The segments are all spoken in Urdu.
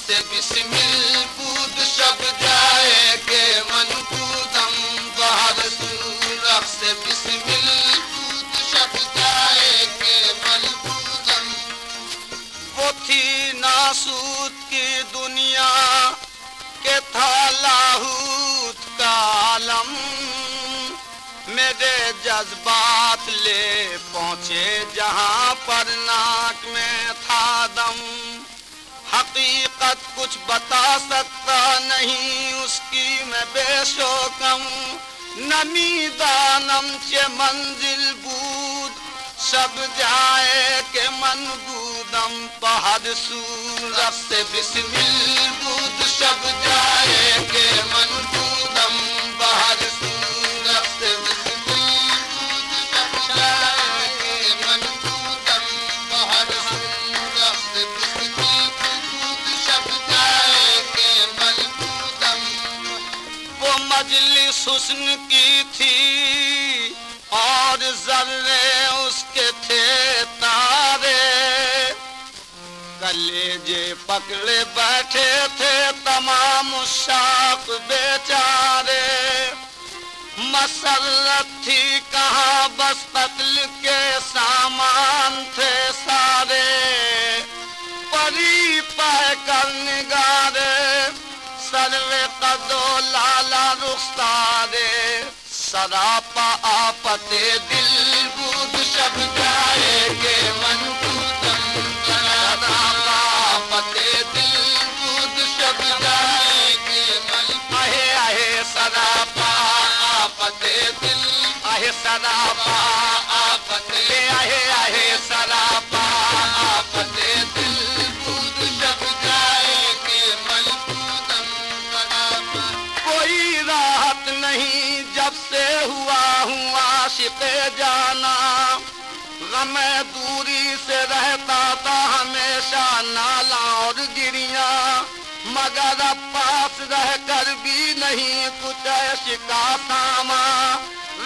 سے بسمل بود شب جائے کے من بودم باہر سورخ سے بسمل بود شب جائے کے من بودم وہ تھی ناسود کی دنیا کے تھا لاہوت کا عالم۔ میرے جذبات لے پہنچے جہاں پر ناک میں تھا دم۔ حقیقت کچھ بتا سکتا نہیں اس کی میں بے شوکم نمی دانم چے منزل بود۔ سب جائے کے من بودم پہد سورت سے بسمل بود، سب جائے کے من بودم پہد سورت سے بسمل بود، سب جائے کے من بودم پہد سورت سے بسمل بود، سب جائے کے من بودم وہ مجلس حسن کی تھی اور ذرے اس کے تھے تارے کلیجے پکڑے بیٹھے تھے تمام شاق بیچارے۔ مسرت تھی کہاں بس قتل کے سامان تھے سارے۔ پری پہ کر نگارے سروے قدو لالا رخسارے۔ سراپا آپت دل بود شب جائے گے من بودم سراپا آپت دل بود شب جائے گے من۔ آہے آہے سراپا آپت دل۔ آہے سراپا آپت آہے آہے سراپا عاشق جانا، غم دوری سے رہتا تھا، ہمیشہ نالا اور گریاں۔ مگر اب پاس رہ کر بھی نہیں کچھ عیش کا ساما۔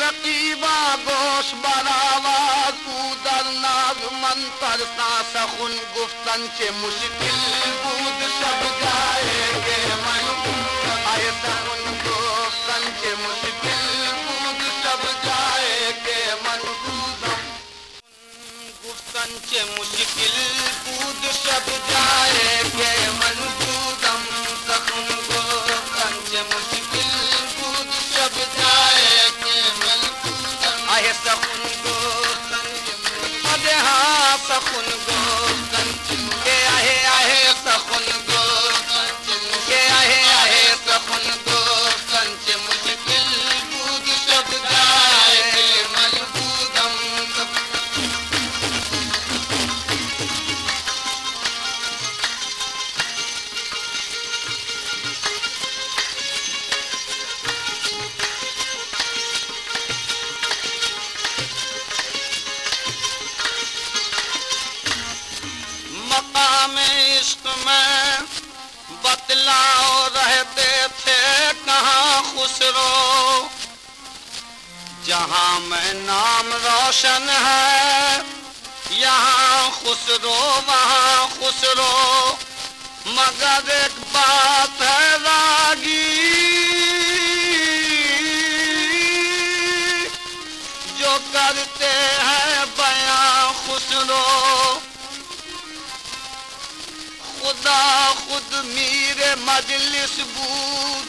رقیبہ گوش براواز در ناز منتر سا سخن گفتن چے مشکل بود۔ شب جائے گے من، آئے سخن گفتن چے مشکل گفتن مشکل بود شب جائے گے من بودم سخن گفتن چے مشکل بتلاؤ رہتے تھے کہاں خسرو؟ جہاں میں نام روشن ہے، یہاں خسرو، وہاں خسرو۔ مگر ایک بات مجلس بود،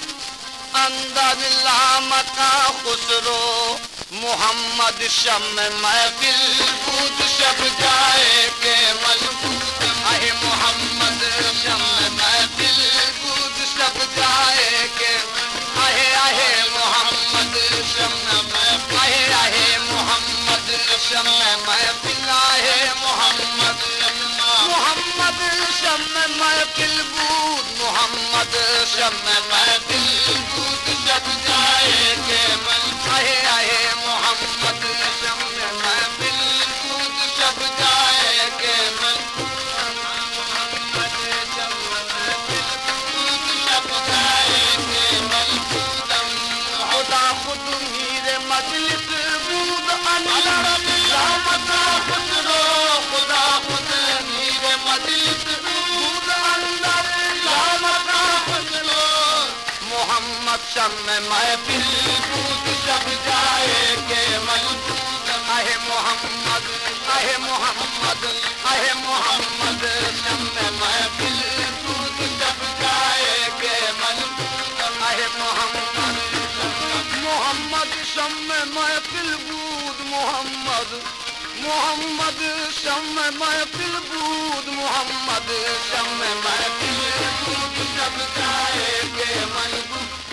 اندر لامکا خسرو، محمد شم محفل بود، شب جائے کے ملبوت اے محمد شم محفل بود، شب جائے کے محمد شم محفل بود شب جائے کے ملبود اہ محمد اہ محمد اہ محمد شم محفل بود شب جائے کے ملبود اہ محمد محمد شم محفل بود محمد محمد شم محفل بود محمد شم محفل بود شب جائے کے ملبود